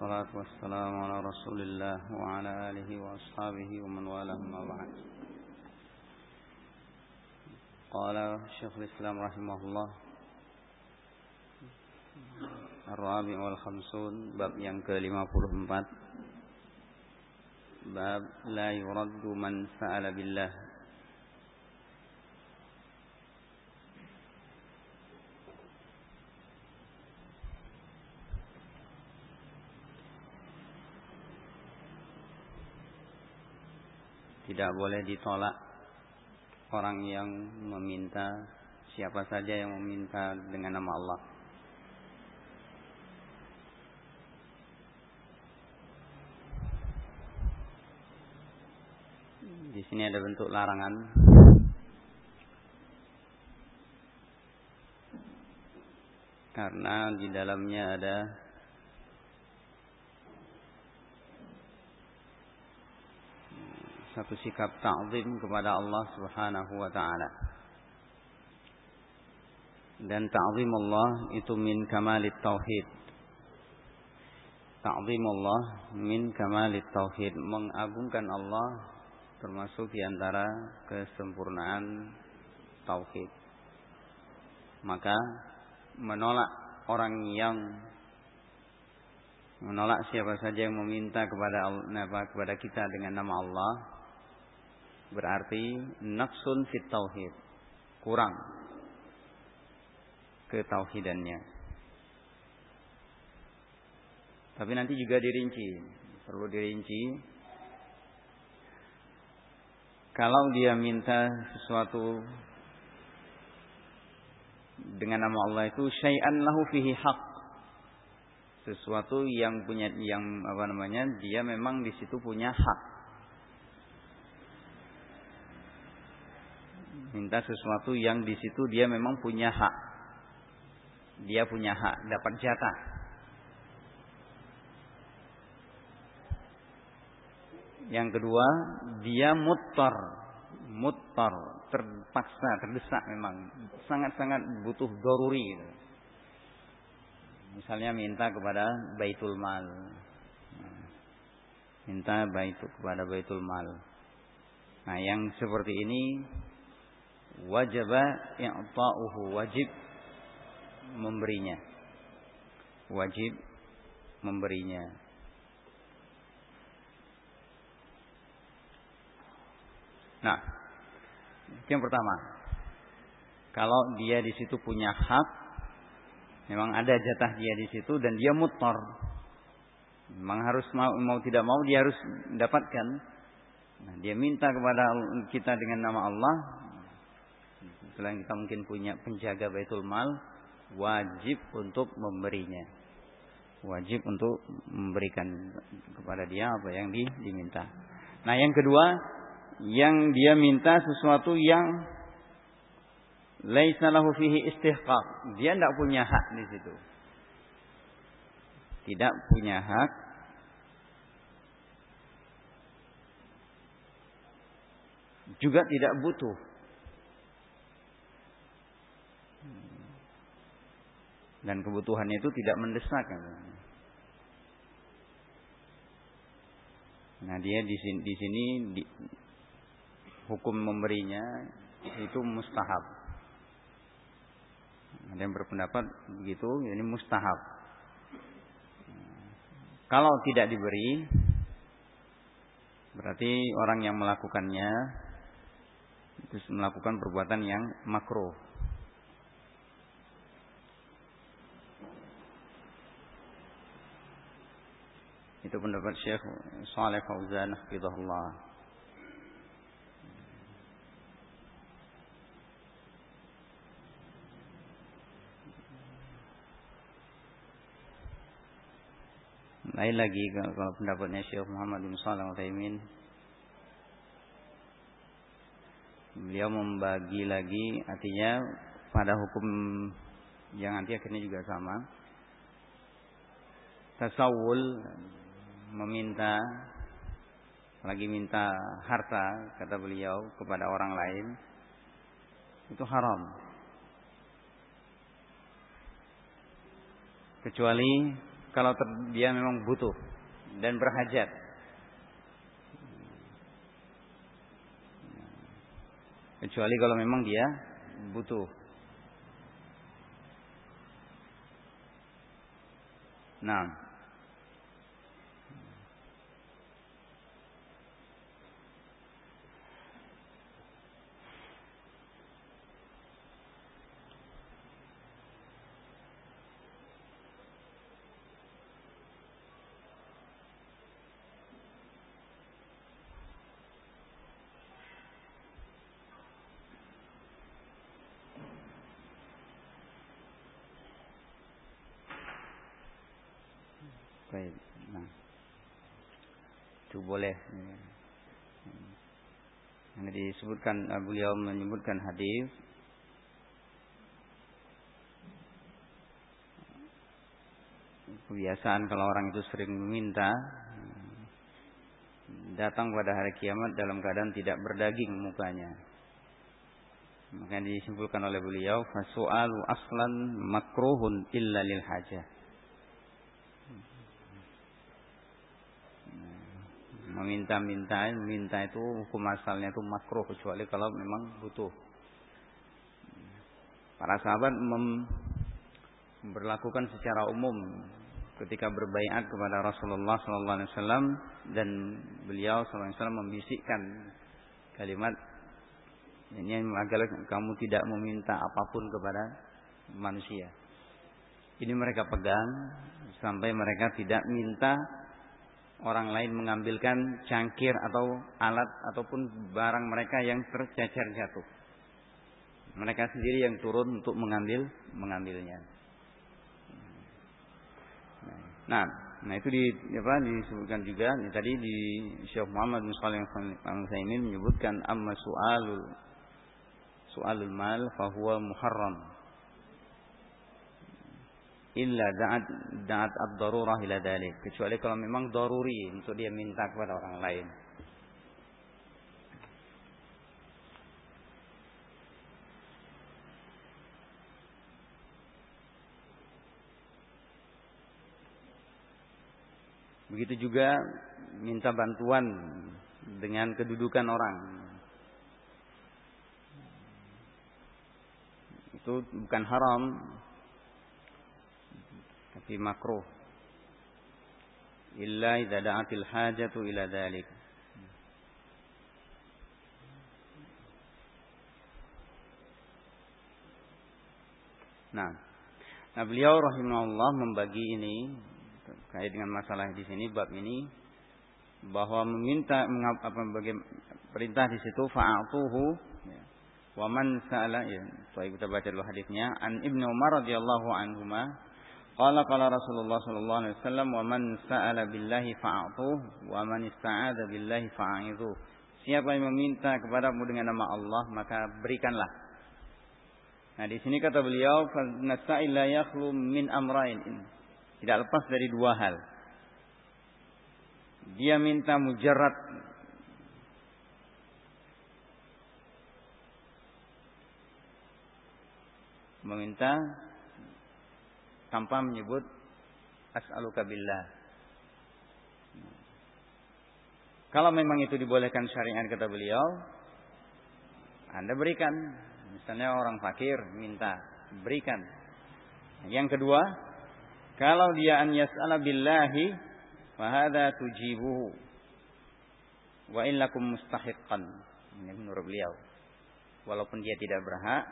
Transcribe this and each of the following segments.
والصلاة والسلام على رسول الله وعلى آله وأصحابه ومن والاه ما بعد. قال شيخ الإسلام رحمه الله الرابع والخمسون باب yang ke-54 باب لا يرد من سأل بالله. Tidak boleh ditolak orang yang meminta siapa saja yang meminta dengan nama Allah. Di sini ada bentuk larangan. Karena di dalamnya ada satu sikap ta'zim kepada Allah Subhanahu wa taala. Dan ta'zim Allah itu min kamalit tauhid. Ta'zim Allah min kamalit tauhid, mengagungkan Allah termasuk di antara kesempurnaan tauhid. Maka menolak orang yang menolak siapa saja yang meminta kepada kepada kita dengan nama Allah berarti nafsun fit tauhid. Kurang ketauhidannya. Tapi nanti juga dirinci. Perlu dirinci. Kalau dia minta sesuatu dengan nama Allah itu syai'an lahu fihi haq. Sesuatu yang punya yang apa namanya dia memang di situ punya hak minta sesuatu yang di situ dia memang punya hak. Dia punya hak, dapat jatah. Yang kedua, dia mutar, mutar, terpaksa, terdesak memang, sangat-sangat butuh doruri. Misalnya minta kepada baitul mal, minta baitul kepada baitul mal. Nah, yang seperti ini wajib i'ta'uhu wajib memberinya. Wajib memberinya. Nah yang pertama. Kalau dia di situ punya hak memang ada jatah dia di situ dan dia mutor memang harus mau mau tidak mau dia harus dapatkan nah, dia minta kepada kita dengan nama Allah selain kita mungkin punya penjaga baitul mal, wajib untuk memberinya. Wajib untuk memberikan kepada dia apa yang di, diminta. Nah, yang kedua, yang dia minta sesuatu yang laisa lahu fihi istihqaq. Dia tidak punya hak di situ. Tidak punya hak juga tidak butuh dan kebutuhannya itu tidak mendesak. Nah dia di sini, di sini di, hukum memberinya itu mustahab. Ada yang berpendapat begitu, ini mustahab. Kalau tidak diberi, berarti orang yang melakukannya itu melakukan perbuatan yang makruh. Itu pendapat Syekh Saleh Fauzan hafizahullah. Lain lagi kalau pendapatnya Syekh Muhammad bin Shalih Al-Utsaimin beliau membagi lagi artinya pada hukum yang nanti akhirnya juga sama tasawul meminta lagi minta harta kata beliau kepada orang lain itu haram kecuali kalau dia memang butuh dan berhajat. Kecuali kalau memang dia butuh. Nah, Baik. Nah. Itu boleh. Yang disebutkan uh, beliau menyebutkan hadis kebiasaan kalau orang itu sering meminta datang pada hari kiamat dalam keadaan tidak berdaging mukanya. Maka disimpulkan oleh beliau fasu'alu aslan makruhun illa lil hajah. Meminta-minta minta itu hukum asalnya itu makruh kecuali kalau memang butuh para sahabat mem berlakukan secara umum ketika berbaiat kepada Rasulullah sallallahu alaihi wasallam dan beliau sallallahu alaihi wasallam membisikkan kalimat ini agar kamu tidak meminta apa pun kepada manusia. Ini mereka pegang sampai mereka tidak minta orang lain mengambilkan cangkir atau alat ataupun barang mereka yang tercecer jatuh. Mereka sendiri yang turun untuk mengambil mengambilnya. Nah, nah itu di apa disebutkan juga tadi di Syekh Muhammad bin Shalih ini menyebutkan amma su'alul su'alul mal fahuwa muharram illa da'at da'at ad-darurah ila dalik kecuali kalau memang daruri untuk dia minta kepada orang lain. Begitu juga minta bantuan dengan kedudukan orang. Itu bukan haram, tapi makruh illa idza da'atil hajatu ila dhalik Nah, nah beliau rahimahullah membagi ini kait dengan masalah di sini bab ini bahwa meminta apa bagi perintah di situ fa'atuhu ya. wa man sa'ala ya kita baca dulu hadisnya an Ibnu Umar radhiyallahu anhuma Qala qala Rasulullah sallallahu alaihi wasallam wa man sa'ala billahi fa'atuh wa man ista'adha billahi fa'idhu. Siapa yang meminta kepadamu dengan nama Allah maka berikanlah. Nah di sini kata beliau nasa'il la yakhlu min amrain. Tidak lepas dari dua hal. Dia minta mujarrad meminta tanpa menyebut as'aluka billah. Kalau memang itu dibolehkan syariat kata beliau, Anda berikan. Misalnya orang fakir minta, berikan. Yang kedua, kalau dia an yas'ala billahi, fahada tujibuhu. Wa illakum mustahiqqan. Ini menurut beliau. Walaupun dia tidak berhak,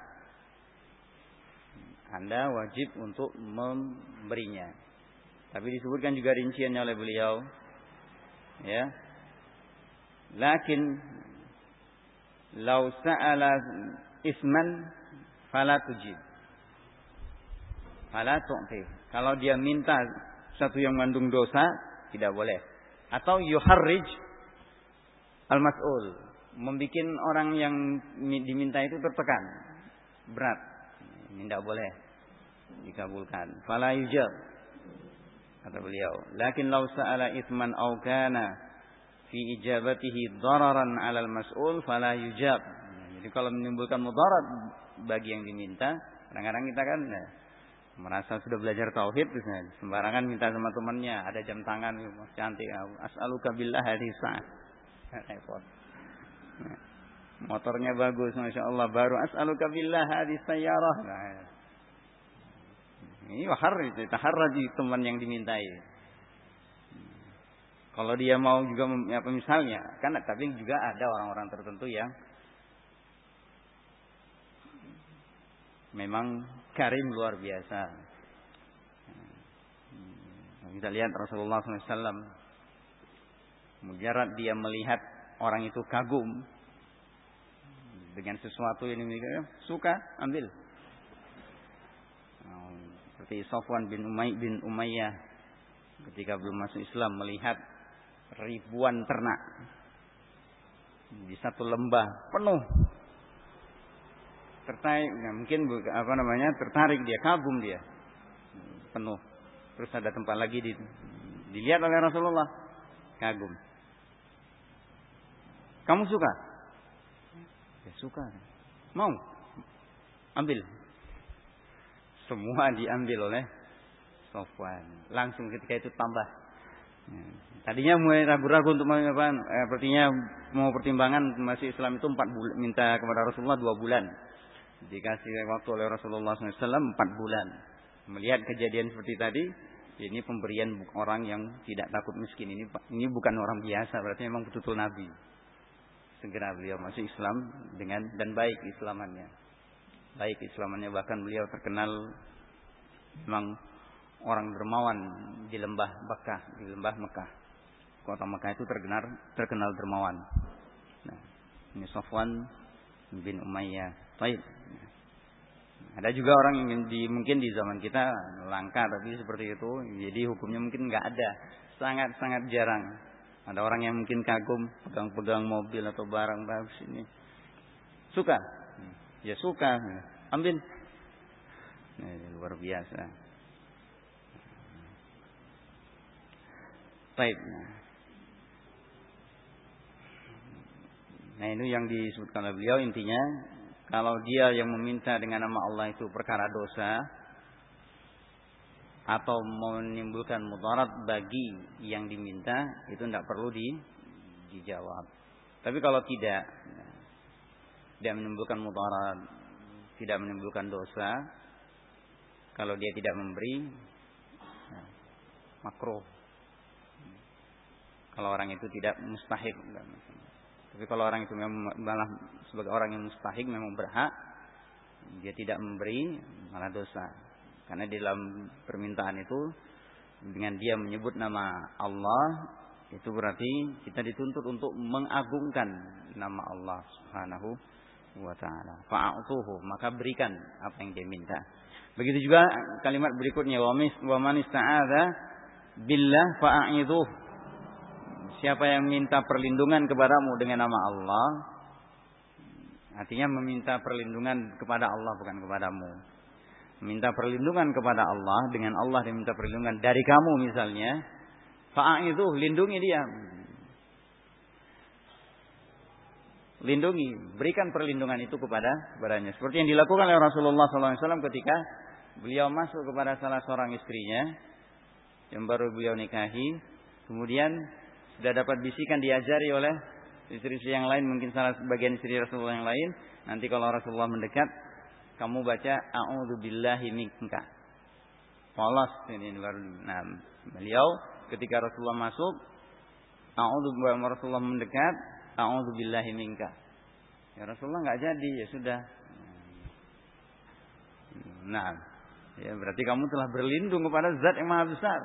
anda wajib untuk memberinya. Tapi disebutkan juga rinciannya oleh beliau. Ya. Lakin lau sa'ala isman fala tujib. Fala tu'ti. Kalau dia minta satu yang mengandung dosa, tidak boleh. Atau yuharrij al-mas'ul. Membikin orang yang diminta itu tertekan. Berat. Ini tidak boleh dikabulkan. Fala yujab. Kata beliau. Lakin lau sa'ala ithman au kana fi ijabatihi dararan 'alal mas'ul fala yujab. Jadi kalau menimbulkan mudarat bagi yang diminta, kadang-kadang kita kan nah, merasa sudah belajar tauhid misalnya sembarangan minta sama temannya ada jam tangan cantik as'aluka billah hadisa repot nah, motornya bagus masya Allah baru as'aluka billah hadis sayyarah nah, ini wahar itu teman yang dimintai kalau dia mau juga apa misalnya kan tapi juga ada orang-orang tertentu yang memang karim luar biasa. Hmm. Kita lihat Rasulullah SAW. Mujarad dia melihat orang itu kagum dengan sesuatu yang dimiliki, suka ambil. Seperti Sofwan bin Umay bin Umayyah ketika belum masuk Islam melihat ribuan ternak di satu lembah penuh. Tertarik ya, mungkin apa namanya tertarik dia kagum dia. Penuh. Terus ada tempat lagi di, dilihat oleh Rasulullah kagum. Kamu suka ya suka mau ambil semua diambil oleh Sofwan langsung ketika itu tambah ya. tadinya mulai ragu-ragu untuk apa eh, mau pertimbangan masih Islam itu empat bulan minta kepada Rasulullah dua bulan Dikasih waktu oleh Rasulullah SAW empat bulan. Melihat kejadian seperti tadi, ini pemberian orang yang tidak takut miskin. Ini ini bukan orang biasa, berarti memang betul-betul Nabi. Segera beliau masuk Islam dengan dan baik Islamannya. Baik Islamannya bahkan beliau terkenal memang orang dermawan di lembah Mekah, di lembah Mekah. Kota Mekah itu terkenal terkenal dermawan. Nah, ini Sofwan bin Umayyah Baik. Ada juga orang yang di, mungkin di zaman kita langka tapi seperti itu, jadi hukumnya mungkin nggak ada, sangat sangat jarang. Ada orang yang mungkin kagum pegang-pegang mobil atau barang bagus ini, suka, ya suka, ambil, nah, luar biasa. Baik. Nah ini yang disebutkan oleh beliau intinya kalau dia yang meminta dengan nama Allah itu perkara dosa atau menimbulkan mudarat bagi yang diminta itu tidak perlu di, dijawab. Tapi kalau tidak tidak menimbulkan mudarat, tidak menimbulkan dosa, kalau dia tidak memberi makruh. Kalau orang itu tidak mustahil tapi kalau orang itu memang malah sebagai orang yang mustahik memang berhak, dia tidak memberi malah dosa. Karena di dalam permintaan itu dengan dia menyebut nama Allah itu berarti kita dituntut untuk mengagungkan nama Allah Subhanahu wa taala. Fa'atuhu, maka berikan apa yang dia minta. Begitu juga kalimat berikutnya wa man ista'adza billah fa'idhuh Siapa yang minta perlindungan kepadamu dengan nama Allah, artinya meminta perlindungan kepada Allah bukan kepadamu. Minta perlindungan kepada Allah dengan Allah dia minta perlindungan dari kamu misalnya, itu lindungi dia. Lindungi, berikan perlindungan itu kepada kepadanya. Seperti yang dilakukan oleh Rasulullah SAW ketika beliau masuk kepada salah seorang istrinya yang baru beliau nikahi, kemudian sudah dapat bisikan diajari oleh istri-istri yang lain, mungkin salah bagian istri Rasulullah yang lain. Nanti kalau Rasulullah mendekat, kamu baca A'udzu billahi minka. Polos ini baru. Nah, beliau ketika Rasulullah masuk, A'udzu Rasulullah mendekat, A'udzu billahi minka. Ya Rasulullah nggak jadi, ya sudah. Nah, ya berarti kamu telah berlindung kepada zat yang maha besar.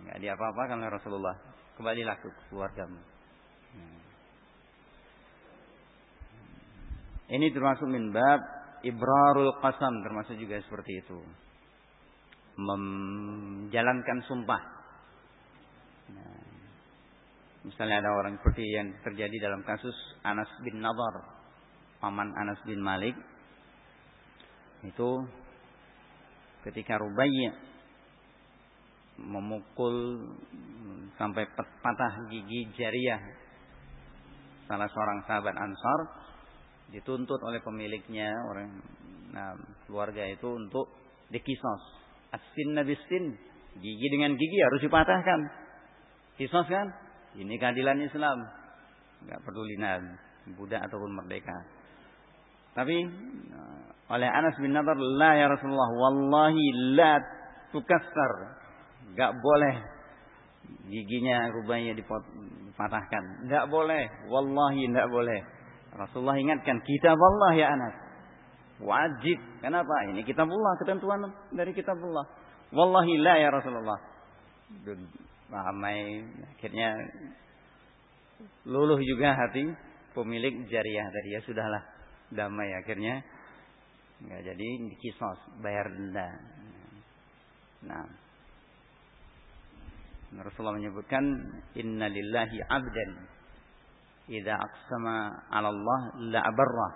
Enggak diapa-apakan oleh Rasulullah kembalilah ke keluargamu. Ini termasuk min bab ibrarul qasam termasuk juga seperti itu. Menjalankan sumpah. Nah, misalnya ada orang seperti yang terjadi dalam kasus Anas bin Nadar, paman Anas bin Malik. Itu ketika Rubaiyah memukul sampai patah gigi jariah salah seorang sahabat Ansar dituntut oleh pemiliknya orang nah, keluarga itu untuk dikisos Asin nabisin. Gigi dengan gigi harus dipatahkan. Kisos kan? Ini keadilan Islam. Enggak peduli budak ataupun merdeka. Tapi eh, oleh Anas bin Nadar, la ya Rasulullah, wallahi la tukassar. Enggak boleh giginya rubahnya dipatahkan. Enggak boleh, wallahi enggak boleh. Rasulullah ingatkan, kitab Allah ya Anas. Wajib. Kenapa? Ini kitabullah, ketentuan dari kitabullah. Wallahi la ya Rasulullah. Ramai akhirnya luluh juga hati pemilik jariah tadi ya sudahlah damai akhirnya nggak jadi dikisos bayar denda. Nah, Rasulullah menyebutkan Inna lillahi abdan idza aqsama 'ala Allah la abarra.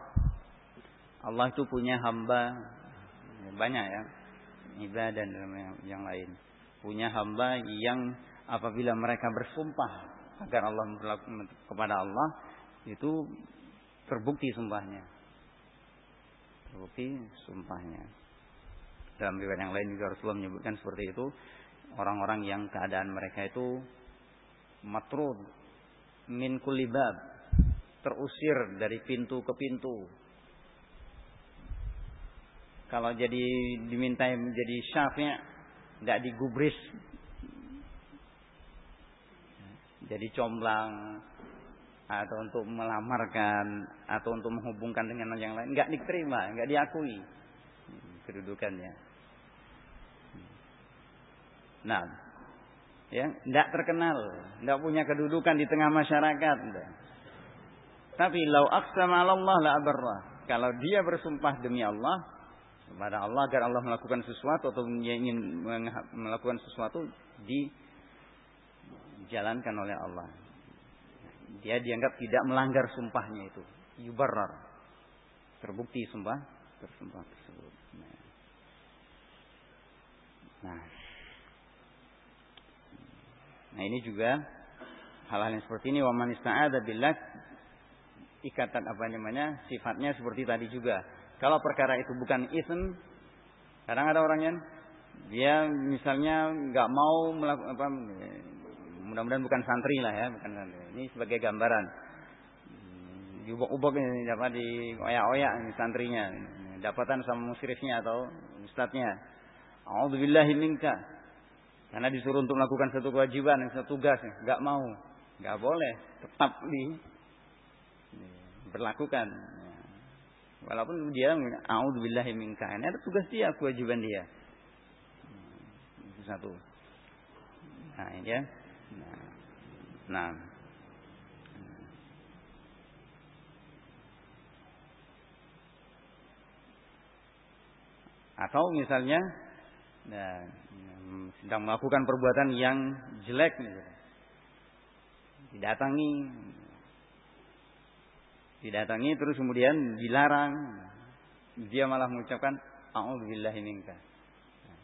Allah itu punya hamba banyak ya ibadah dan yang lain. Punya hamba yang apabila mereka bersumpah agar Allah kepada Allah itu terbukti sumpahnya. Terbukti sumpahnya. Dalam riwayat yang lain juga Rasulullah menyebutkan seperti itu. Orang-orang yang keadaan mereka itu matrud min kulibab. Terusir dari pintu ke pintu. Kalau jadi dimintai menjadi syafnya, tidak digubris. Jadi comblang, atau untuk melamarkan atau untuk menghubungkan dengan yang lain nggak diterima nggak diakui kedudukannya nah ya nggak terkenal nggak punya kedudukan di tengah masyarakat tapi lau aqsama Allah la abarra kalau dia bersumpah demi Allah kepada Allah agar Allah melakukan sesuatu atau dia ingin melakukan sesuatu dijalankan oleh Allah dia dianggap tidak melanggar sumpahnya itu. Yubarrar. Terbukti sumpah tersumpah tersebut. Nah. Nah ini juga hal-hal yang seperti ini wa man ista'adza billah ikatan apa namanya sifatnya seperti tadi juga. Kalau perkara itu bukan ism, kadang ada orangnya dia misalnya nggak mau melakukan apa Mudah-mudahan bukan santri lah ya, bukan santri. Ini sebagai gambaran. Diubok-ubok ini dapat di oyak-oyak santrinya. Dapatan sama musyrifnya atau ustadznya. A'udzubillahi minka. Karena disuruh untuk melakukan satu kewajiban, satu tugas, nggak mau, nggak boleh, tetap di berlakukan. Walaupun dia a'udzubillahi minka. Ini ada tugas dia, kewajiban dia. Itu satu. Nah, ya. Nah. Atau misalnya nah, sedang melakukan perbuatan yang jelek Didatangi didatangi terus kemudian dilarang dia malah mengucapkan a'udzubillahi minka.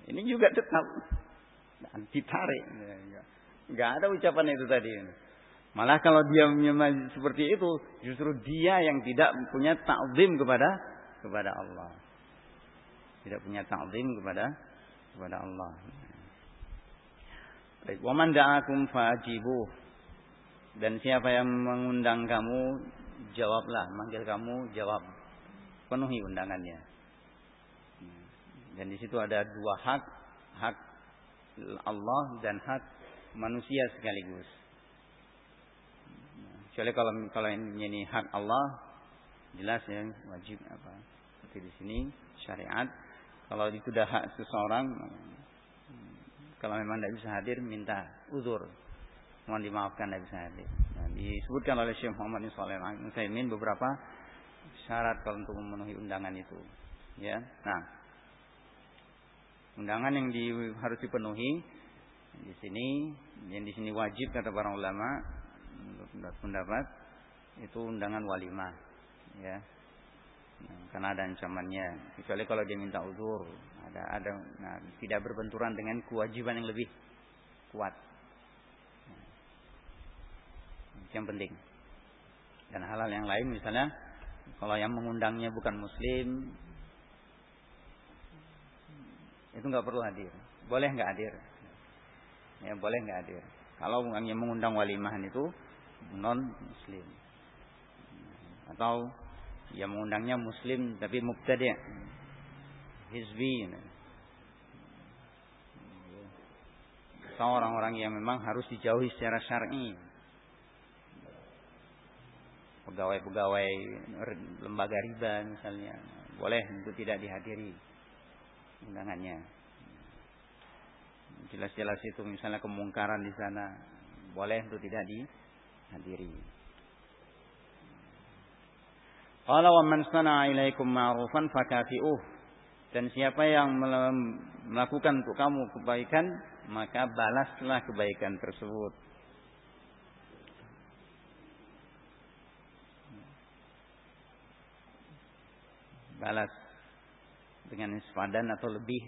Ini juga tetap ditarik. Enggak ada ucapan itu tadi. Malah kalau dia seperti itu, justru dia yang tidak punya ta'zim kepada kepada Allah. Tidak punya ta'zim kepada kepada Allah. Baik, wa man da'akum fajibu. Dan siapa yang mengundang kamu, jawablah, manggil kamu, jawab. Penuhi undangannya. Dan di situ ada dua hak, hak Allah dan hak manusia sekaligus. Kecuali kalau kalau ini hak Allah jelas ya wajib apa seperti di sini syariat. Kalau itu sudah hak seseorang kalau memang tidak bisa hadir minta uzur. Mohon dimaafkan tidak bisa hadir. Nah, disebutkan oleh Syekh Muhammad bin Shalih Al beberapa syarat kalau untuk memenuhi undangan itu. Ya, nah. Undangan yang di, harus dipenuhi di sini yang di sini wajib kata para ulama menurut pendapat itu undangan walimah. Ya. Nah, karena ada ancamannya. Kecuali kalau dia minta uzur ada ada nah, tidak berbenturan dengan kewajiban yang lebih kuat yang penting dan hal-hal yang lain misalnya kalau yang mengundangnya bukan muslim itu nggak perlu hadir. Boleh nggak hadir? Ya boleh nggak hadir. Kalau yang mengundang walimahan itu non muslim atau yang mengundangnya muslim tapi mubtadi' hizbi atau orang-orang yang memang harus dijauhi secara syar'i pegawai-pegawai lembaga riba misalnya boleh untuk tidak dihadiri undangannya jelas-jelas itu misalnya kemungkaran di sana boleh untuk tidak dihadiri. Qala wa man sana'a ilaikum ma'rufan fakafi'uh. Dan siapa yang melakukan untuk kamu kebaikan, maka balaslah kebaikan tersebut. Balas dengan sepadan atau lebih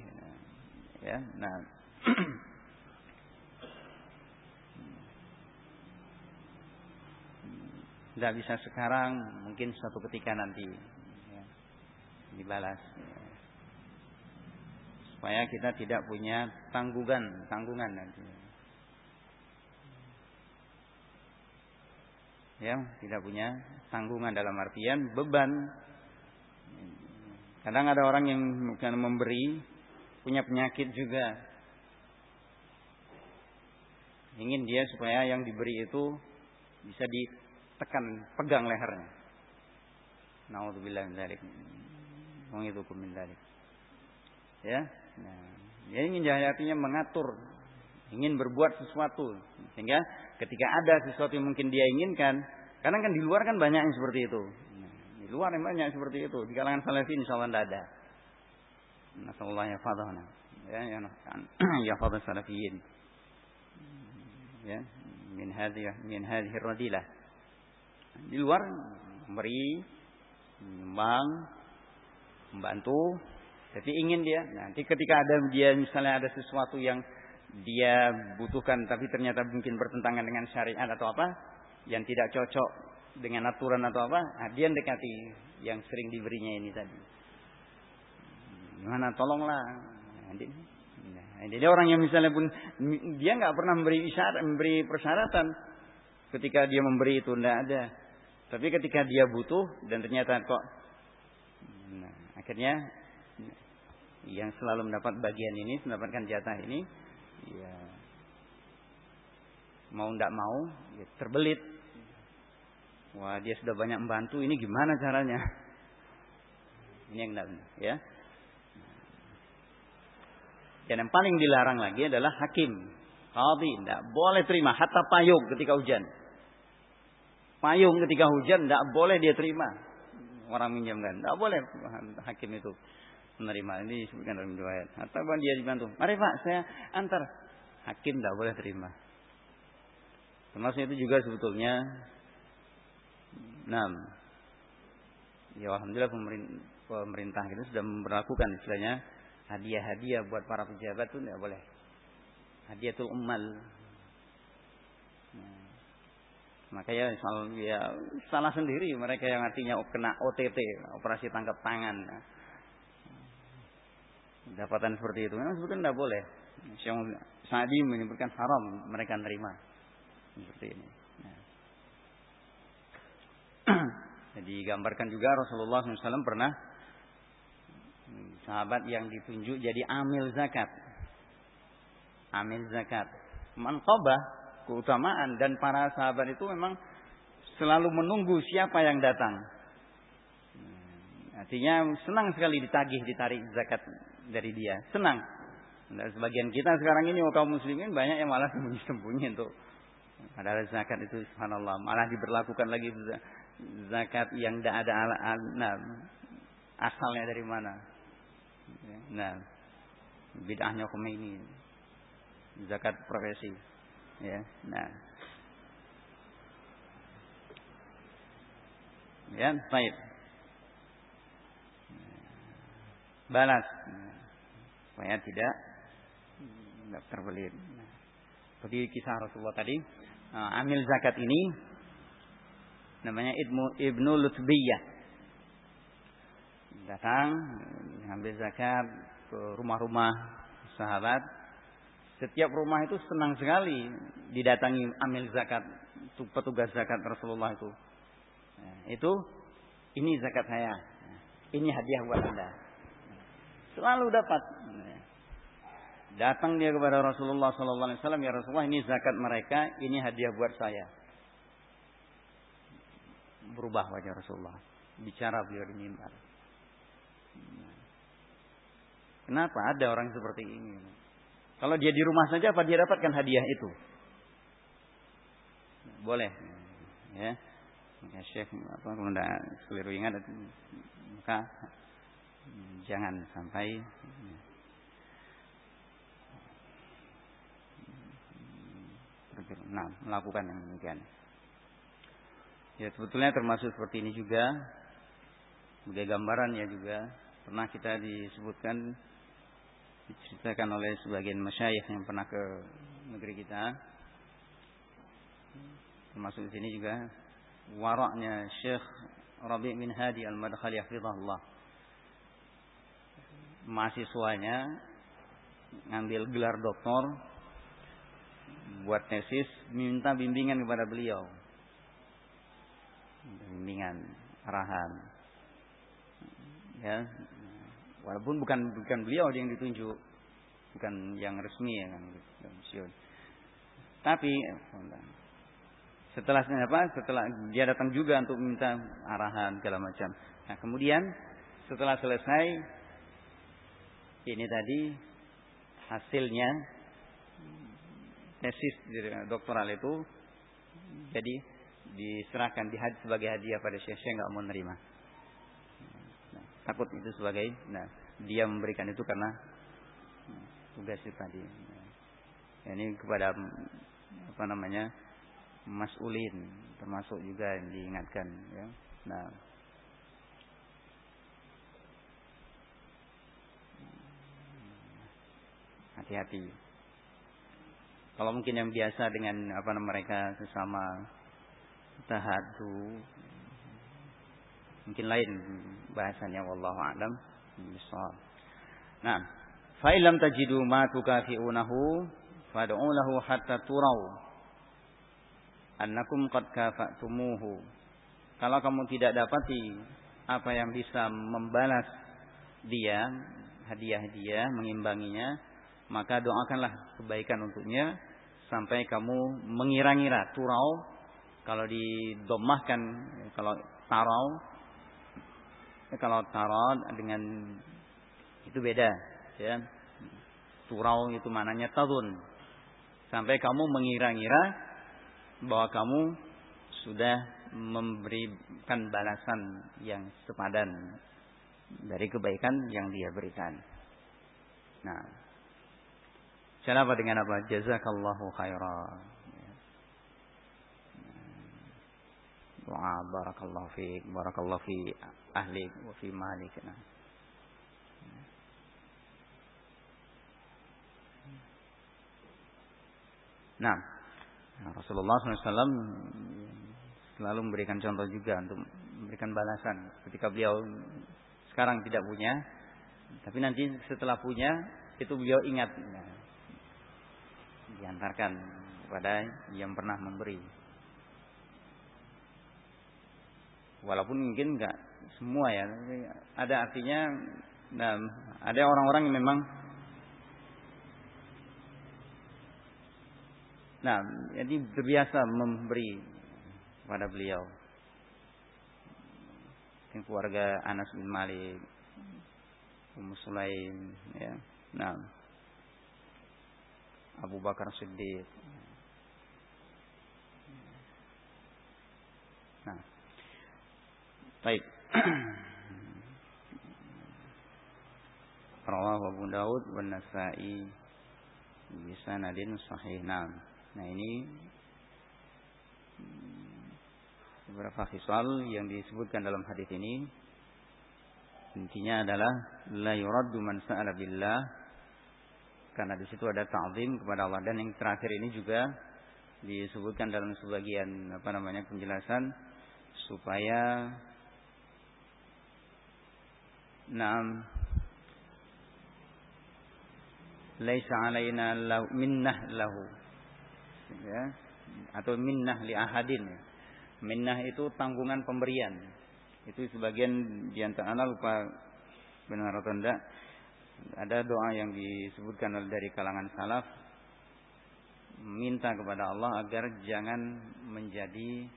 ya. Nah, Tidak bisa sekarang, mungkin suatu ketika nanti ya, dibalas. Ya. Supaya kita tidak punya tanggungan, tanggungan nanti. Ya, tidak punya tanggungan dalam artian beban. Kadang ada orang yang bukan memberi, punya penyakit juga, Ingin dia supaya yang diberi itu bisa ditekan, pegang lehernya. Nauzubillah min dzalik. Mengitukum min dzalik. Ya. Nah, dia ingin artinya mengatur, ingin berbuat sesuatu sehingga ketika ada sesuatu yang mungkin dia inginkan, karena kan di luar kan banyak yang seperti itu. Nah, di luar yang banyak seperti itu. Di kalangan salafin insyaallah tidak ada. Nasallallahu ya fadhana. Ya, ya, ya fadhana salafiyin ya min hadhihi min hadhihi radilah di luar memberi menyumbang membantu tapi ingin dia nanti ketika ada dia misalnya ada sesuatu yang dia butuhkan tapi ternyata mungkin bertentangan dengan syariat atau apa yang tidak cocok dengan aturan atau apa nah, dia dekati yang sering diberinya ini tadi. Gimana? Tolonglah. Nanti Nah, jadi orang yang misalnya pun dia nggak pernah memberi isyarat, memberi persyaratan. Ketika dia memberi itu tidak ada. Tapi ketika dia butuh dan ternyata kok, nah, akhirnya yang selalu mendapat bagian ini, mendapatkan jatah ini, ya mau tidak mau, ya terbelit. Wah dia sudah banyak membantu, ini gimana caranya? Ini yang tidak ya. Dan yang paling dilarang lagi adalah hakim. Qadhi tidak boleh terima hatta payung ketika hujan. Payung ketika hujan tidak boleh dia terima. Orang minjamkan. Tidak boleh hakim itu menerima. Ini disebutkan dalam riwayat. Hatta dia dibantu. Mari Pak, saya antar. Hakim tidak boleh terima. Termasuk itu juga sebetulnya Nah, ya alhamdulillah pemerintah itu sudah memperlakukan istilahnya hadiah-hadiah buat para pejabat itu tidak boleh. Hadiatul ummal. Nah, makanya soal ya salah sendiri mereka yang artinya kena OTT, operasi tangkap tangan. Nah, dapatan seperti itu memang sebetulnya tidak boleh. Syekh Sa'di menyebutkan haram mereka menerima seperti ini. Nah. Jadi gambarkan juga Rasulullah SAW pernah sahabat yang ditunjuk jadi amil zakat. Amil zakat. Manqabah, keutamaan dan para sahabat itu memang selalu menunggu siapa yang datang. Artinya senang sekali ditagih, ditarik zakat dari dia. Senang. Dan sebagian kita sekarang ini kaum muslimin banyak yang malah sembunyi-sembunyi untuk padahal zakat itu subhanallah malah diberlakukan lagi zakat yang tidak ada nah, asalnya dari mana Nah, bid'ahnya Khomeini. Zakat profesi. Ya, nah. Ya, baik. Balas. Supaya tidak tidak terbelit. Seperti kisah Rasulullah tadi, uh, amil zakat ini namanya Ibnu Ibnu Lutbiyah datang ambil zakat ke rumah-rumah sahabat setiap rumah itu senang sekali didatangi amil zakat petugas zakat Rasulullah itu. Nah, itu ini zakat saya. Ini hadiah buat Anda. Selalu dapat. Datang dia kepada Rasulullah sallallahu alaihi wasallam, "Ya Rasulullah, ini zakat mereka, ini hadiah buat saya." Berubah wajah Rasulullah. Bicara beliau di mimbar. Kenapa ada orang seperti ini? Kalau dia di rumah saja apa dia dapatkan hadiah itu? Boleh. Ya. Ya Syekh apa kalau tidak keliru ingat maka jangan sampai nah, melakukan yang demikian. Ya sebetulnya termasuk seperti ini juga. Sebagai gambaran ya juga pernah kita disebutkan diceritakan oleh sebagian masyayikh yang pernah ke negeri kita. Termasuk di sini juga waraknya Syekh Rabi' bin Hadi Al-Madkhali hafizahullah mahasiswanya ngambil gelar doktor buat tesis minta bimbingan kepada beliau bimbingan arahan ya Walaupun bukan bukan beliau yang ditunjuk, bukan yang resmi ya kan, Tapi setelah apa? Setelah dia datang juga untuk minta arahan segala macam. Nah, kemudian setelah selesai ini tadi hasilnya tesis doktoral itu. Jadi diserahkan di sebagai hadiah pada Syekh Syekh nggak mau menerima takut itu sebagai nah dia memberikan itu karena nah, tugas itu tadi. Nah, ini kepada apa namanya masulin termasuk juga yang diingatkan ya. Nah hati-hati kalau mungkin yang biasa dengan apa namanya mereka sesama tahadu Mungkin lain bahasanya wallahu a'lam. Nah, fa illam tajidu ma tukafi'unahu fad'u lahu hatta turau annakum qad kafa'tumuhu. Kalau kamu tidak dapati apa yang bisa membalas dia, hadiah dia, mengimbanginya, maka doakanlah kebaikan untuknya sampai kamu mengira-ngira turau kalau didomahkan kalau tarau kalau tarot dengan itu beda, ya. Surau itu mananya tadun. Sampai kamu mengira-ngira bahwa kamu sudah memberikan balasan yang sepadan dari kebaikan yang dia berikan. Nah, cara apa dengan apa? Jazakallahu khairan. Doa barakallahu fi barakallahu fi ahli wa fi malik. Nah. Nah, Rasulullah SAW selalu memberikan contoh juga untuk memberikan balasan ketika beliau sekarang tidak punya, tapi nanti setelah punya itu beliau ingat nah, diantarkan kepada yang pernah memberi. Walaupun mungkin enggak semua ya. Ada artinya nah, ada orang-orang yang memang Nah, jadi terbiasa memberi pada beliau. Mungkin keluarga Anas bin Malik, Ummu Sulaim, ya. Nah, Abu Bakar Siddiq. Nah, baik. Rawahu Abu Daud wa Nasa'i bisa nadin sahih. Nah, nah ini beberapa kisal yang disebutkan dalam hadis ini intinya adalah la yuraddu man sa'ala billah karena di situ ada ta'zim kepada Allah dan yang terakhir ini juga disebutkan dalam sebagian apa namanya penjelasan supaya Nah, laisa alaina lahu, minnah lahu. Ya. Atau minnah li ahadin. Minnah itu tanggungan pemberian. Itu sebagian di antara lupa benar atau tidak. Ada doa yang disebutkan dari kalangan salaf minta kepada Allah agar jangan menjadi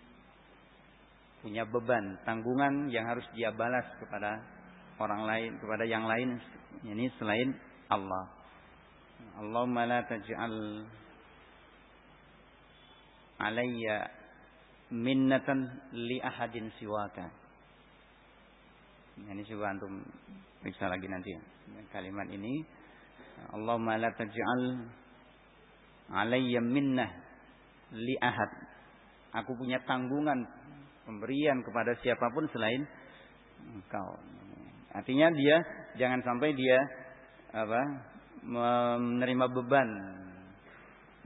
punya beban, tanggungan yang harus dia balas kepada orang lain, kepada yang lain ini selain Allah. Allahumma la taj'al alayya minnatan li ahadin siwaka. Ini coba antum periksa lagi nanti kalimat ini. Allahumma la taj'al alayya minnah li ahad. Aku punya tanggungan pemberian kepada siapa pun selain engkau. Artinya dia jangan sampai dia apa menerima beban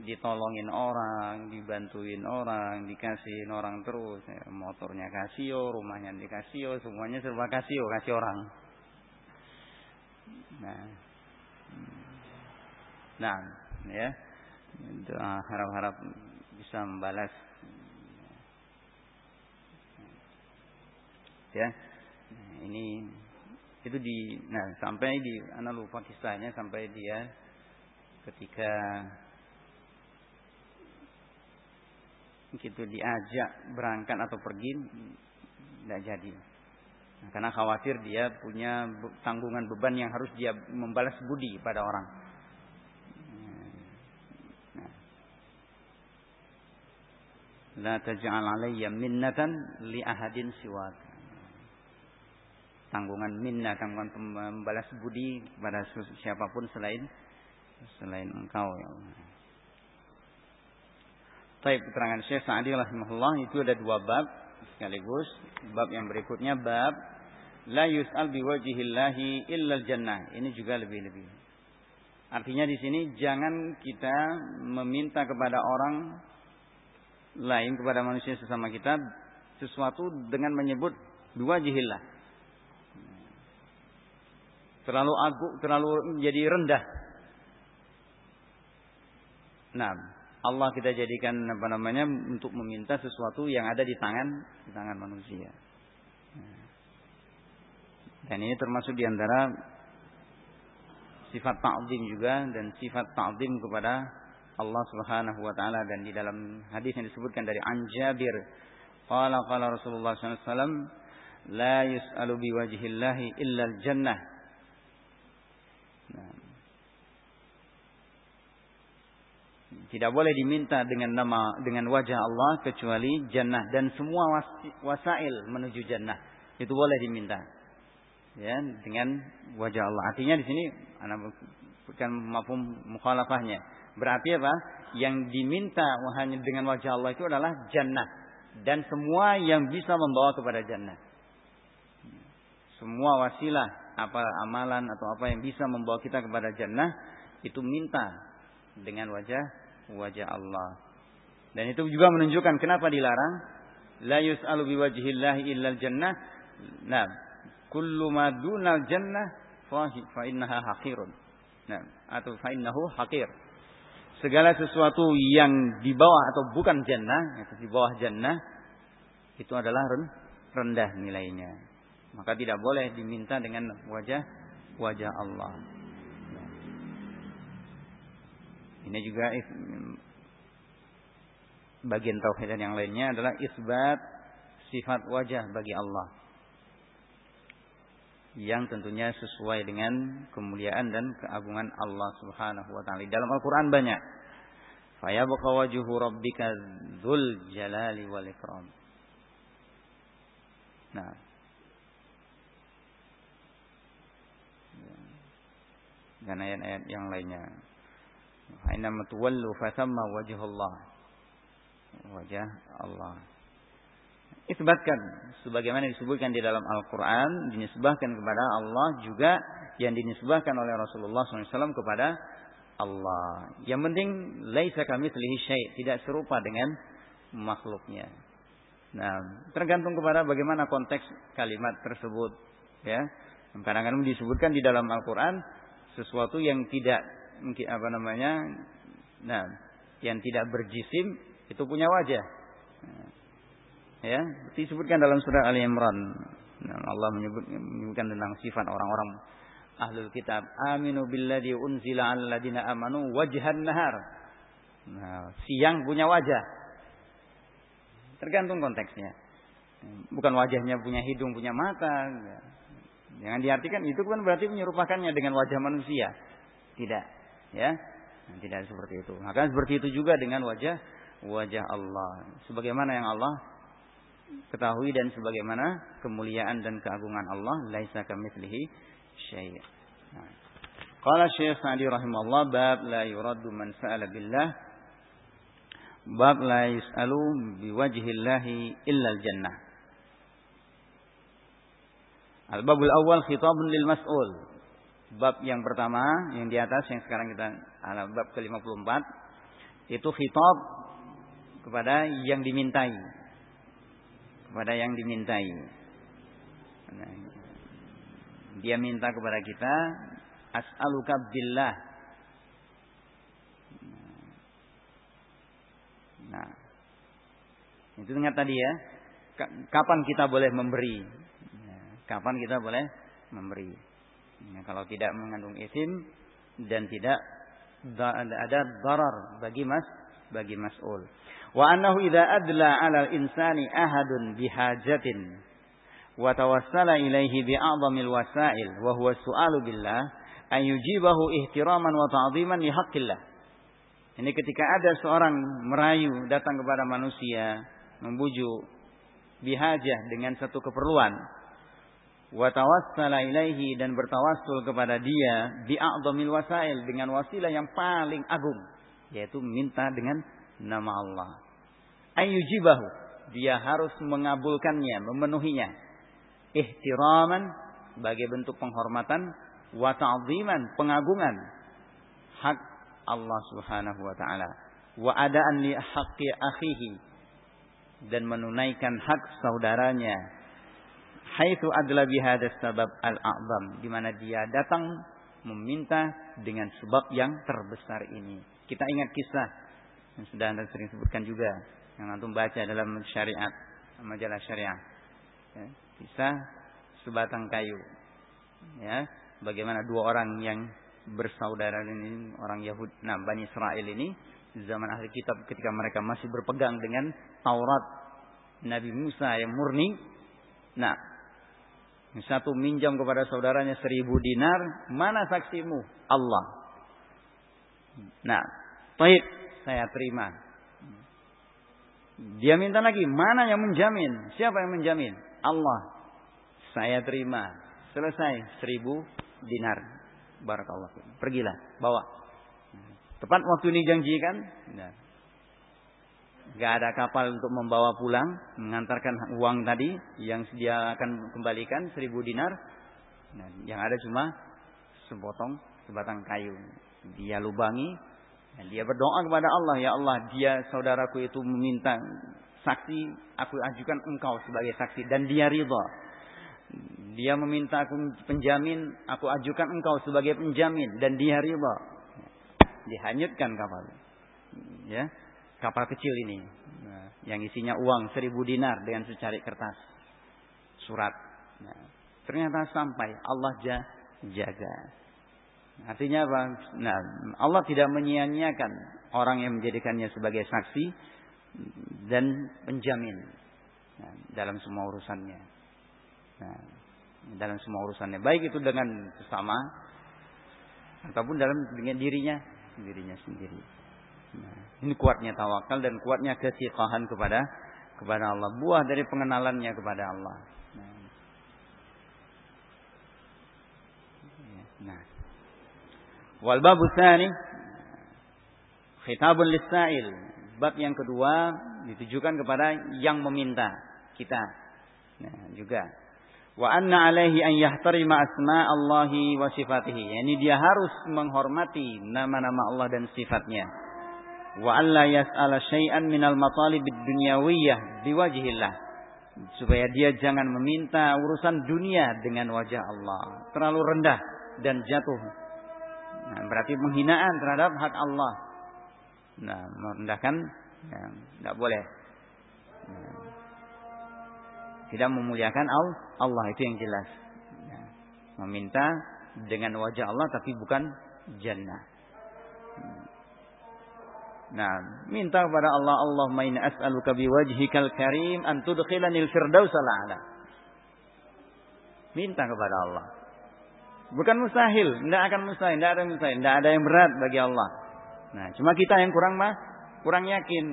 ditolongin orang, dibantuin orang, dikasihin orang terus. Ya, motornya Casio, rumahnya di Casio, semuanya serba Casio, kasih orang. Nah, nah, ya, harap-harap bisa membalas ya ini itu di nah sampai di anak lupa kisahnya sampai dia ketika gitu diajak berangkat atau pergi tidak jadi nah, karena khawatir dia punya tanggungan beban yang harus dia membalas budi pada orang nah. La taj'al alayya minnatan li ahadin siwaka tanggungan minnah, tanggungan membalas budi kepada siapa pun selain selain engkau ya Allah. Baik, keterangan Syekh Sa'di rahimahullah itu ada dua bab sekaligus. Bab yang berikutnya bab la yus'al biwajihillahi illa jannah. Ini juga lebih-lebih. Artinya di sini jangan kita meminta kepada orang lain kepada manusia sesama kita sesuatu dengan menyebut dua jihillah terlalu agung, terlalu menjadi rendah. Nah, Allah kita jadikan apa namanya untuk meminta sesuatu yang ada di tangan di tangan manusia. Dan ini termasuk di antara sifat ta'zim juga dan sifat ta'zim kepada Allah Subhanahu wa taala dan di dalam hadis yang disebutkan dari Anjabir qala qala Rasulullah sallallahu alaihi wasallam la yus'alu biwajhillahi illa al-jannah Tidak boleh diminta dengan nama dengan wajah Allah kecuali jannah dan semua wasail menuju jannah itu boleh diminta. Ya, dengan wajah Allah. Artinya di sini anak bukan mafhum mukhalafahnya. Berarti apa? Yang diminta hanya dengan wajah Allah itu adalah jannah dan semua yang bisa membawa kepada jannah. Semua wasilah apa amalan atau apa yang bisa membawa kita kepada jannah itu minta dengan wajah wajah Allah. Dan itu juga menunjukkan kenapa dilarang la yus'alu biwajhillahi illal jannah. Nah, kullu ma dunal jannah fa innaha haqirun. Nah, atau fa innahu haqir. Segala sesuatu yang di bawah atau bukan jannah, atau di bawah jannah itu adalah rendah nilainya. Maka tidak boleh diminta dengan wajah wajah Allah. Ini juga bagian tauhid yang lainnya adalah isbat sifat wajah bagi Allah yang tentunya sesuai dengan kemuliaan dan keagungan Allah Subhanahu wa taala. Dalam Al-Qur'an banyak. Fayabqa wajhu rabbika dzul jalali wal ikram. Nah, dan ayat-ayat yang lainnya. Aina matuwallu fasamma wajhullah. Wajah Allah. Isbatkan sebagaimana disebutkan di dalam Al-Qur'an dinisbahkan kepada Allah juga yang dinisbahkan oleh Rasulullah SAW kepada Allah. Yang penting laisa kami syai, tidak serupa dengan makhluknya. Nah, tergantung kepada bagaimana konteks kalimat tersebut, ya. Kadang-kadang disebutkan di dalam Al-Qur'an sesuatu yang tidak apa namanya? Nah, yang tidak berjisim itu punya wajah. Ya, disebutkan dalam surah Ali Imran. Nah, Allah menyebut, menyebutkan tentang sifat orang-orang ahlul kitab. Aminu billadhi unzila ala ladina amanu wajhan nahar. Nah, siang punya wajah. Tergantung konteksnya. Bukan wajahnya punya hidung, punya mata. Jangan diartikan itu kan berarti menyerupakannya dengan wajah manusia. Tidak, ya. Tidak seperti itu. Maka seperti itu juga dengan wajah wajah Allah. Sebagaimana yang Allah ketahui dan sebagaimana kemuliaan dan keagungan Allah laisa kamitslihi syai'. Nah. Qala Syekh Sa'di rahimahullah bab la yuraddu man sa'ala billah bab la yus'alu biwajhillahi illa al-jannah. Al-babul awal khitabun lil mas'ul. Bab yang pertama yang di atas yang sekarang kita bab ke-54 itu khitab kepada yang dimintai kepada yang dimintai. Nah, dia minta kepada kita as'aluka billah. Nah, itu ingat tadi ya. Kapan kita boleh memberi? Nah, kapan kita boleh memberi? Nah, kalau tidak mengandung isim dan tidak ada darar bagi mas bagi mas'ul. Wa annahu idza adla 'ala al-insani ahadun bihajatin wa tawassala ilaihi bi'a'dhamil wasail wa huwa su'alu billah an yujibahu ihtiraman wa ta'dhiman li haqqillah. Ini ketika ada seorang merayu datang kepada manusia membujuk bihajah dengan satu keperluan wa tawassala ilaihi dan bertawassul kepada dia bi'a'dhamil wasail dengan wasilah yang paling agung yaitu minta dengan nama Allah. Ayyujibahu. Dia harus mengabulkannya, memenuhinya. Ihtiraman sebagai bentuk penghormatan wa ta'ziman, pengagungan hak Allah Subhanahu wa taala. Wa adaan li haqqi akhihi dan menunaikan hak saudaranya. Haitsu adla bihadas sabab al-a'zam di mana dia datang meminta dengan sebab yang terbesar ini. Kita ingat kisah yang sudah anda sering sebutkan juga yang antum baca dalam syariat majalah syariah ya, kisah sebatang kayu ya bagaimana dua orang yang bersaudara ini orang Yahudi nah Bani Israel ini zaman ahli kitab ketika mereka masih berpegang dengan Taurat Nabi Musa yang murni nah satu minjam kepada saudaranya seribu dinar mana saksimu Allah nah baik saya terima. Dia minta lagi, mana yang menjamin? Siapa yang menjamin? Allah. Saya terima. Selesai, seribu dinar. Barakallah. Pergilah, bawa. Tepat waktu ini janjikan. Nah. Gak ada kapal untuk membawa pulang, mengantarkan uang tadi yang dia akan kembalikan seribu dinar. Nah, yang ada cuma sepotong sebatang kayu. Dia lubangi, dan dia berdoa kepada Allah, ya Allah, dia saudaraku itu meminta saksi, aku ajukan engkau sebagai saksi dan dia ridha. Dia meminta aku penjamin, aku ajukan engkau sebagai penjamin dan dia ridha. Dihanyutkan kapal. Ya, kapal kecil ini nah, yang isinya uang seribu dinar dengan secari kertas surat. Nah, ternyata sampai Allah jaga. Artinya apa? Nah, Allah tidak menyia-nyiakan orang yang menjadikannya sebagai saksi dan penjamin nah, dalam semua urusannya. Nah, dalam semua urusannya, baik itu dengan sesama ataupun dalam dengan dirinya, dirinya sendiri. Nah, ini kuatnya tawakal dan kuatnya kesiqahan kepada kepada Allah. Buah dari pengenalannya kepada Allah. Nah, nah. Wal babu tsani khitabun lisail. Bab yang kedua ditujukan kepada yang meminta kita. Nah, juga wa anna alaihi an yahtarima asma Allahi wa sifatihi. Yani dia harus menghormati nama-nama Allah dan sifatnya. Wa alla yas'ala syai'an minal matalib dunyawiyah biwajhillah. Supaya dia jangan meminta urusan dunia dengan wajah Allah. Terlalu rendah dan jatuh Nah, berarti penghinaan terhadap hak Allah. Nah, merendahkan ya, tidak boleh. Nah, tidak memuliakan Allah itu yang jelas. Ya, meminta dengan wajah Allah tapi bukan jannah. Nah, minta kepada Allah, Allahumma inna as'aluka biwajhikal karim an tudkhilanil firdausal a'la. Minta kepada Allah. Bukan mustahil, tidak akan mustahil, tidak ada mustahil, tidak ada yang berat bagi Allah. Nah, cuma kita yang kurang mah, kurang yakin.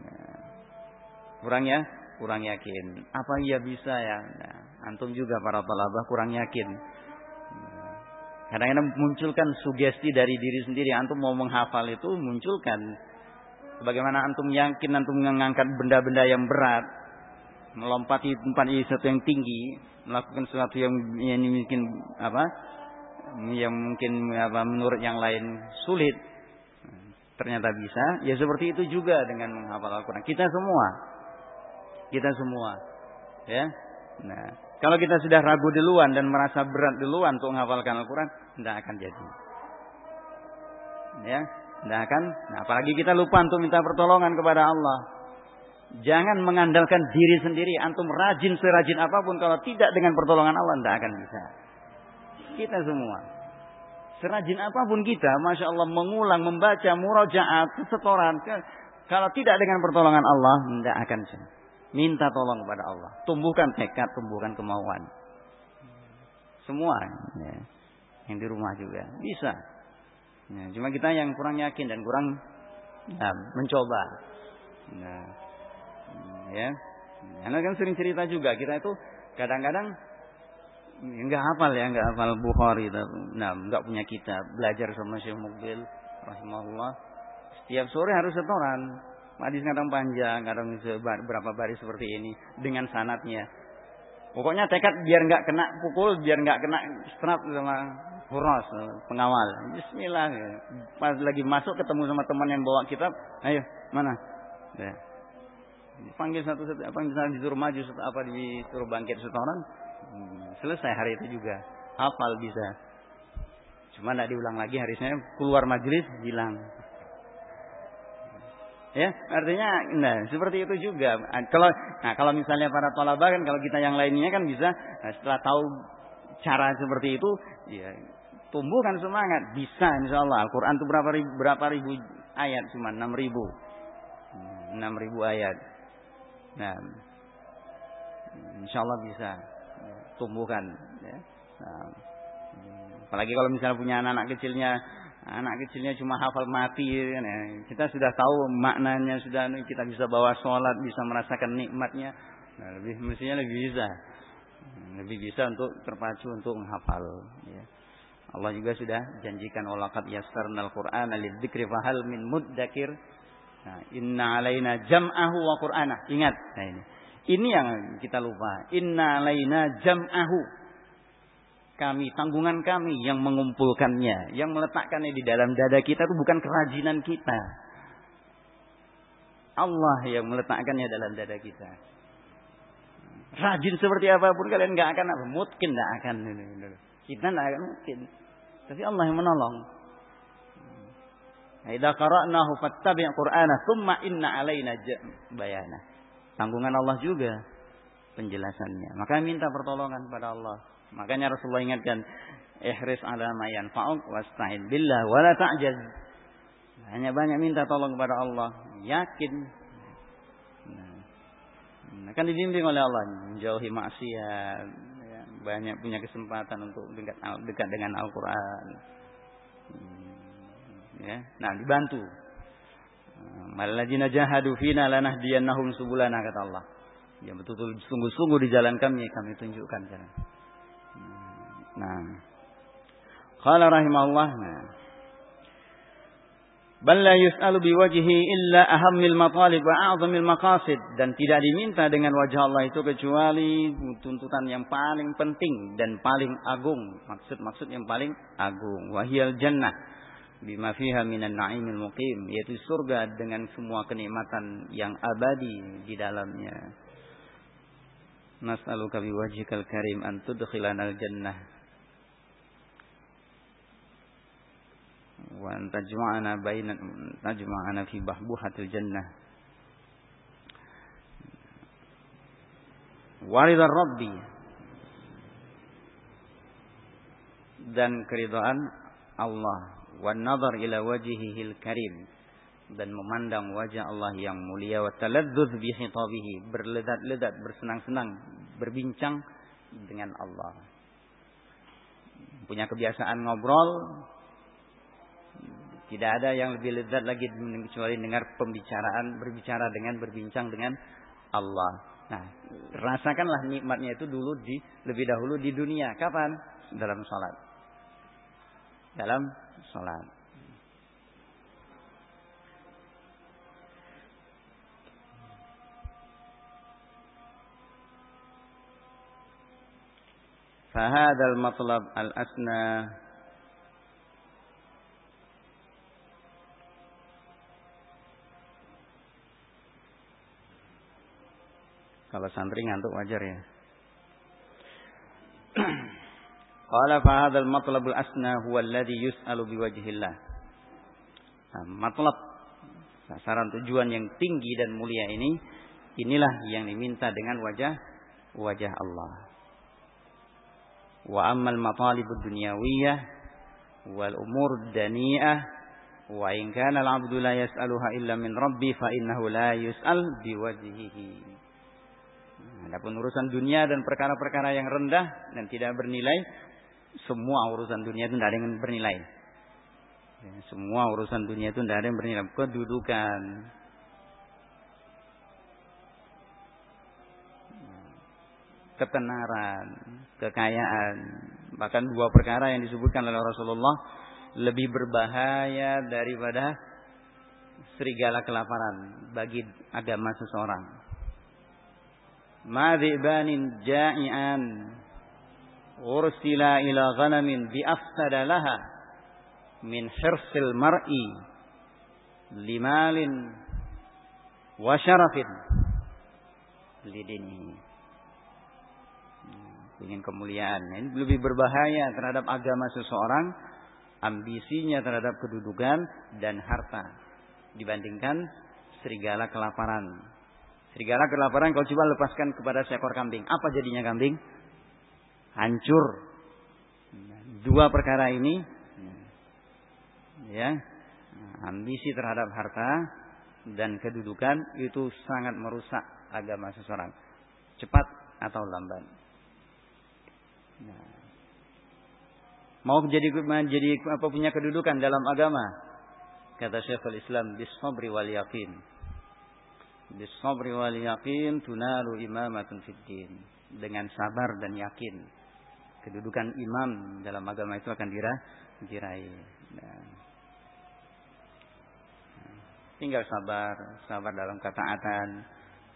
Nah, kurang ya, kurang yakin. Apa iya bisa ya? Nah, antum juga para talabah kurang yakin. Nah, kadang-kadang munculkan sugesti dari diri sendiri. Antum mau menghafal itu munculkan. Bagaimana antum yakin antum mengangkat benda-benda yang berat, melompati tempat sesuatu yang tinggi, melakukan sesuatu yang ini mungkin apa yang mungkin apa menurut yang lain sulit ternyata bisa. Ya seperti itu juga dengan menghafal Al-Qur'an. Kita semua. Kita semua. Ya. Nah kalau kita sudah ragu duluan dan merasa berat duluan untuk menghafalkan Al-Qur'an tidak akan jadi. Ya tidak akan nah apalagi kita lupa untuk minta pertolongan kepada Allah Jangan mengandalkan diri sendiri. Antum rajin serajin apa pun. Kalau tidak dengan pertolongan Allah, tidak akan bisa. Kita semua. Serajin apa pun kita, Masya Allah mengulang, membaca, murajaat, setoran. Kalau tidak dengan pertolongan Allah, tidak akan bisa. Minta tolong kepada Allah. Tumbuhkan tekad, tumbuhkan kemauan. Semua. Ya. Yang di rumah juga. Bisa. Ya, cuma kita yang kurang yakin dan kurang ya, mencoba. Nah, ya. Karena kan sering cerita juga kita itu kadang-kadang nggak hafal ya, nggak hafal Bukhari, nah nggak punya kitab, belajar sama Syekh Mubil, rahimahullah. Setiap sore harus setoran. Hadis kadang panjang, kadang berapa baris seperti ini dengan sanatnya. Pokoknya tekad biar nggak kena pukul, biar nggak kena strap sama huros pengawal. Bismillah. Pas lagi masuk ketemu sama teman yang bawa kitab, ayo mana? Ya panggil satu-satu apa misalnya disuruh maju apa disuruh bangkit setoran hmm, selesai hari itu juga hafal bisa cuma tidak diulang lagi harisnya keluar majelis hilang ya artinya nah seperti itu juga kalau nah kalau misalnya para tolaba kan kalau kita yang lainnya kan bisa nah, setelah tahu cara seperti itu ya tumbuhkan semangat bisa insya Allah Al-Quran itu berapa ribu, berapa ribu ayat cuma enam ribu hmm, enam ribu ayat Nah, insya Allah bisa tumbuhkan. Ya. Nah, apalagi kalau misalnya punya anak-anak kecilnya, anak kecilnya cuma hafal mati, ya. kita sudah tahu maknanya, sudah kita bisa bawa sholat, bisa merasakan nikmatnya. Nah, lebih mestinya lebih bisa, lebih bisa untuk terpacu untuk menghafal. Allah juga sudah janjikan walakat yassarnal Qur'an lidzikri fahal min muddakir Nah, inna alaina jam'ahu wa qur'ana. Ingat. Nah ini. Ini yang kita lupa. Inna alaina jam'ahu. Kami, tanggungan kami yang mengumpulkannya. Yang meletakkannya di dalam dada kita itu bukan kerajinan kita. Allah yang meletakkannya dalam dada kita. Rajin seperti apa pun kalian nggak akan apa. Mungkin nggak akan. Kita nggak akan mungkin. Tapi Allah yang menolong. Idza qara'nahu fattabi' Qur'ana thumma inna alaina bayana. Tanggungan Allah juga penjelasannya. Maka minta pertolongan pada Allah. Makanya Rasulullah ingatkan, ihris ala ma yanfa'uk wasta'in billah wa la ta'jaz. Hanya banyak minta tolong kepada Allah, yakin. Nah, kan dibimbing oleh Allah menjauhi maksiat, banyak punya kesempatan untuk dekat, dekat dengan Al-Qur'an. Hmm ya nah dibantu Maladzina jahadu fina lanahdiyannahum subulana kata Allah. Ya betul-betul sungguh-sungguh di jalan kami kami tunjukkan jalan. Nah. Qala rahimahullah. Nah. Bal la yus'alu biwajhi illa ahammil matalib wa a'zamil maqasid. Dan tidak diminta dengan wajah Allah itu kecuali tuntutan yang paling penting dan paling agung, maksud-maksud yang paling agung, wahiyal jannah bima fiha minan na'imil muqim. Yaitu surga dengan semua kenikmatan yang abadi di dalamnya. Nas'aluka biwajhikal karim an tudkhilana al wa an tajma'ana baina tajma'ana fi bahbuhatil jannah. Waridar rabbi. Dan keridhaan Allah. Wan nazar ila wajhihil karim. Dan memandang wajah Allah yang mulia. Wa taladzuz bi khitabihi. Berledat-ledat bersenang-senang berbincang dengan Allah. Punya kebiasaan ngobrol tidak ada yang lebih lezat lagi kecuali dengar pembicaraan, berbicara dengan, berbincang dengan Allah. Nah, rasakanlah nikmatnya itu dulu di lebih dahulu di dunia. Kapan? Dalam sholat. Dalam sholat. Fahadal matlab al-asna Kalau santri ngantuk wajar ya. Qala fa hadzal matlabul asna huwa alladhi yus'alu biwajhillah. Nah, matlab sasaran tujuan yang tinggi dan mulia ini inilah yang diminta dengan wajah wajah Allah wa ammal matalibud dunyawiyah wal umur dani'ah wa in kana al-'abdu la yas'aluha illa min rabbi fa innahu la yus'al biwajhihi Adapun urusan dunia dan perkara-perkara yang rendah dan tidak bernilai, semua urusan dunia itu tidak ada yang bernilai. Ya, semua urusan dunia itu tidak ada yang bernilai. Kedudukan, ketenaran, kekayaan. Bahkan dua perkara yang disebutkan oleh Rasulullah lebih berbahaya daripada serigala kelaparan bagi agama seseorang. Madhibanin ja'ian ursila ila ghanamin bi afsada laha min hirsil mar'i limalin wa syarafin lidinihi ingin kemuliaan. Ini lebih berbahaya terhadap agama seseorang, ambisinya terhadap kedudukan dan harta dibandingkan serigala kelaparan. Serigala kelaparan kalau coba lepaskan kepada seekor kambing, apa jadinya kambing? Hancur. Dua perkara ini ya, ambisi terhadap harta dan kedudukan itu sangat merusak agama seseorang. Cepat atau lambat. Nah. Mau jadi menjadi apa punya kedudukan dalam agama? Kata Syekhul Islam, bisabri wal yakin. Bisabri wal yakin tunalu imamatun fid din. Dengan sabar dan yakin. Kedudukan imam dalam agama itu akan diraih. Nah. Tinggal sabar, sabar dalam ketaatan,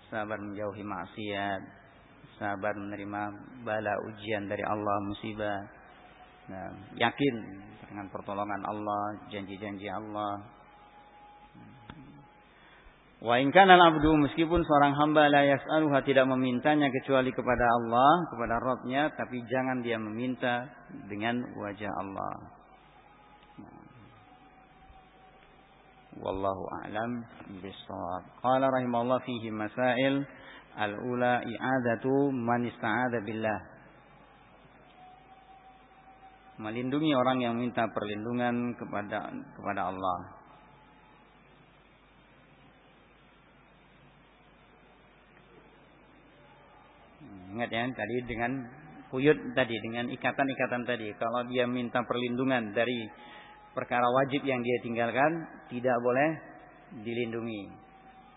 sabar menjauhi maksiat, sabar menerima bala ujian dari Allah musibah nah, yakin dengan pertolongan Allah janji-janji Allah Wa in kana abdu meskipun seorang hamba la yas'aluha tidak memintanya kecuali kepada Allah, kepada Rabbnya, tapi jangan dia meminta dengan wajah Allah. Wallahu a'lam bishawab. Qala rahimahullah fihi masail Al-ula i'adatu man ista'adha billah. Melindungi orang yang minta perlindungan kepada kepada Allah. Ingat ya tadi dengan kuyut tadi dengan ikatan-ikatan tadi. Kalau dia minta perlindungan dari perkara wajib yang dia tinggalkan, tidak boleh dilindungi.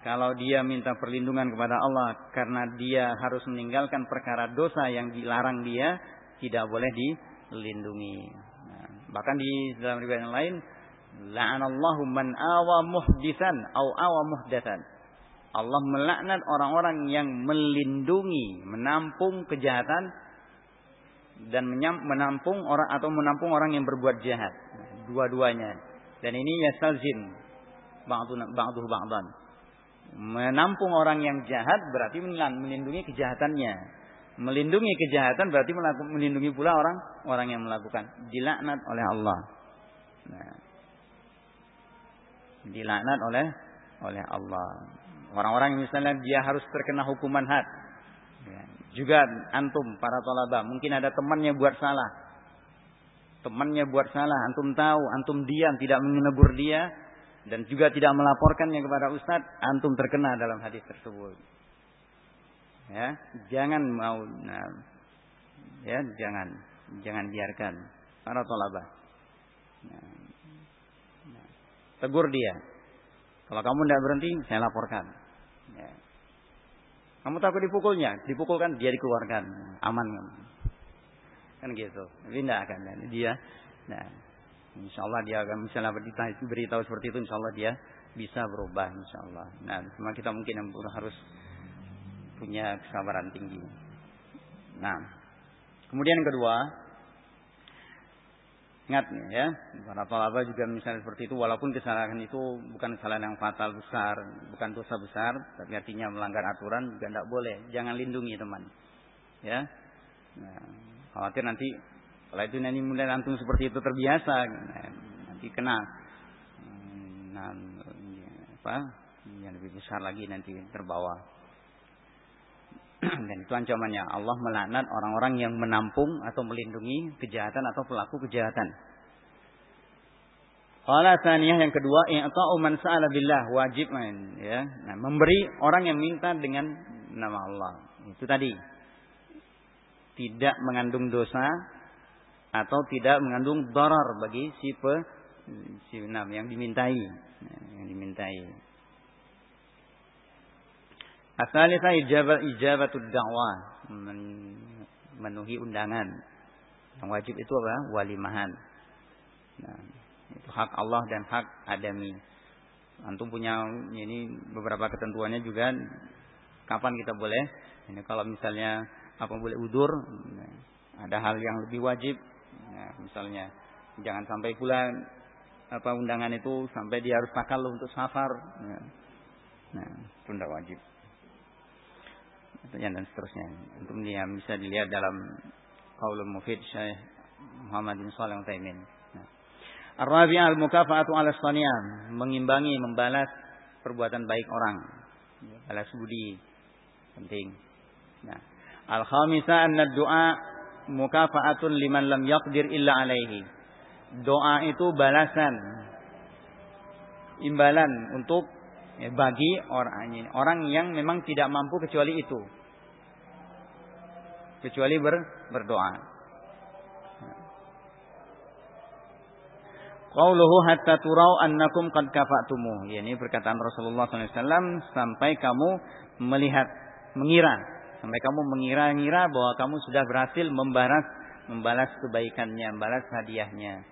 Kalau dia minta perlindungan kepada Allah karena dia harus meninggalkan perkara dosa yang dilarang dia, tidak boleh dilindungi. Nah, bahkan di dalam riwayat yang lain, la'anallahu man awa muhdisan au awa muhdatan. Allah melaknat orang-orang yang melindungi, menampung kejahatan dan menampung orang atau menampung orang yang berbuat jahat. Dua-duanya. Dan ini yastalzim ba'du ba'du ba'dan Menampung orang yang jahat berarti melindungi kejahatannya. Melindungi kejahatan berarti melindungi pula orang orang yang melakukan dilaknat oleh Allah. Nah. Dilaknat oleh oleh Allah. Orang-orang yang misalnya dia harus terkena hukuman had. Ya. Juga antum para tolaba mungkin ada temannya buat salah. Temannya buat salah, antum tahu, antum diam tidak menegur dia dan juga tidak melaporkannya kepada ustadz, antum terkena dalam hadis tersebut. Ya, jangan mau nah, ya, jangan jangan biarkan para tolaba. Nah, nah, tegur dia. Kalau kamu tidak berhenti, saya laporkan. Ya. Kamu takut dipukulnya, dipukulkan dia dikeluarkan, aman kan gitu. Tapi tidak akan dia. Nah, insya Allah dia akan misalnya beritahu, beritahu seperti itu, insya Allah dia bisa berubah, insya Allah. Nah, cuma kita mungkin yang harus punya kesabaran tinggi. Nah, kemudian yang kedua, Ingat ya, para talaba juga misalnya seperti itu walaupun kesalahan itu bukan kesalahan yang fatal besar, bukan dosa besar, tapi artinya melanggar aturan juga tidak boleh. Jangan lindungi teman. Ya. Nah, khawatir nanti kalau itu nanti mulai antum seperti itu terbiasa, nanti kena nah, apa? Yang lebih besar lagi nanti terbawa. Dan itu ancamannya. Allah melaknat orang-orang yang menampung atau melindungi kejahatan atau pelaku kejahatan. Qala yang kedua, i'ta'u man sa'ala billah wajib main ya. Nah, memberi orang yang minta dengan nama Allah. Itu tadi. Tidak mengandung dosa atau tidak mengandung darar bagi si pe, si nam yang dimintai, yang dimintai. Asalisa ijabah ijabatud dakwah memenuhi undangan. Yang wajib itu apa? Walimahan. Nah, itu hak Allah dan hak adami. Antum punya ini beberapa ketentuannya juga kapan kita boleh ini kalau misalnya apa boleh udur ada hal yang lebih wajib nah, misalnya jangan sampai pula apa undangan itu sampai dia harus takal untuk safar nah, nah itu tidak wajib dan seterusnya. Untuk dia bisa dilihat dalam Qaulul Mufid Syekh Muhammad bin Shalih Utsaimin. Nah. Ar-rabi'ah al-mukafa'atu 'ala as mengimbangi membalas perbuatan baik orang. Balas budi penting. Nah, al-khamisah anna du'a mukafa'atun liman lam yaqdir illa alaihi. Doa itu balasan imbalan untuk ya, bagi orang orang yang memang tidak mampu kecuali itu kecuali ber, berdoa Qauluhu hatta turau annakum qad kafa'tumuh. ini perkataan Rasulullah SAW sampai kamu melihat, mengira, sampai kamu mengira-ngira bahwa kamu sudah berhasil membalas membalas kebaikannya, membalas hadiahnya.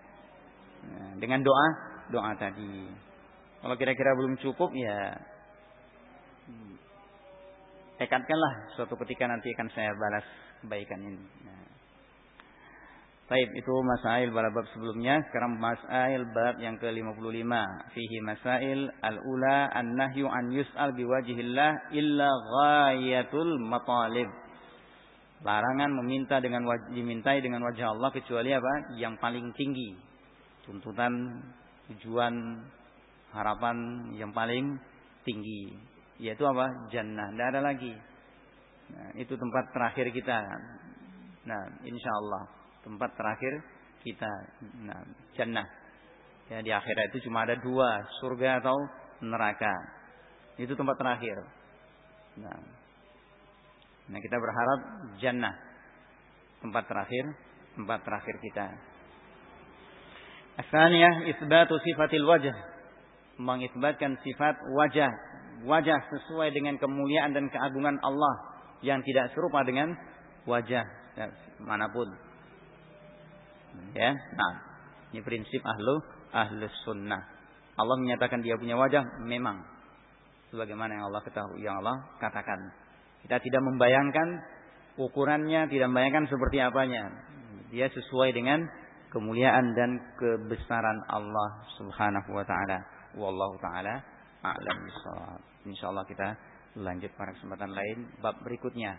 Nah, dengan doa, doa tadi. Kalau kira-kira belum cukup ya tekadkanlah suatu ketika nanti akan saya balas kebaikan ini. Nah. Baik, itu masail pada bab sebelumnya. Sekarang masail bab yang ke-55. Fihi masail al-ula an-nahyu an yus'al biwajihillah illa ghayatul matalib. Larangan meminta dengan dimintai dengan wajah Allah kecuali apa? Yang paling tinggi. Tuntutan tujuan harapan yang paling tinggi yaitu apa? Jannah. Tidak ada lagi. Nah, itu tempat terakhir kita. Nah insya Allah tempat terakhir kita. Nah jannah. Ya di akhirat itu cuma ada dua surga atau neraka. Itu tempat terakhir. Nah nah kita berharap jannah. Tempat terakhir tempat terakhir kita. Asalnya isbatu sifatil wajah mengisbatkan sifat wajah wajah sesuai dengan kemuliaan dan keagungan Allah yang tidak serupa dengan wajah mana pun. Ya, nah ini prinsip ahlu ahlus sunnah. Allah menyatakan dia punya wajah memang sebagaimana yang Allah ketahui, yang Allah katakan. Kita tidak membayangkan ukurannya, tidak membayangkan seperti apanya. Dia sesuai dengan kemuliaan dan kebesaran Allah Subhanahu wa taala. Wallahu taala a'lam bishawab. Insyaallah kita lanjut pada kesempatan lain bab berikutnya.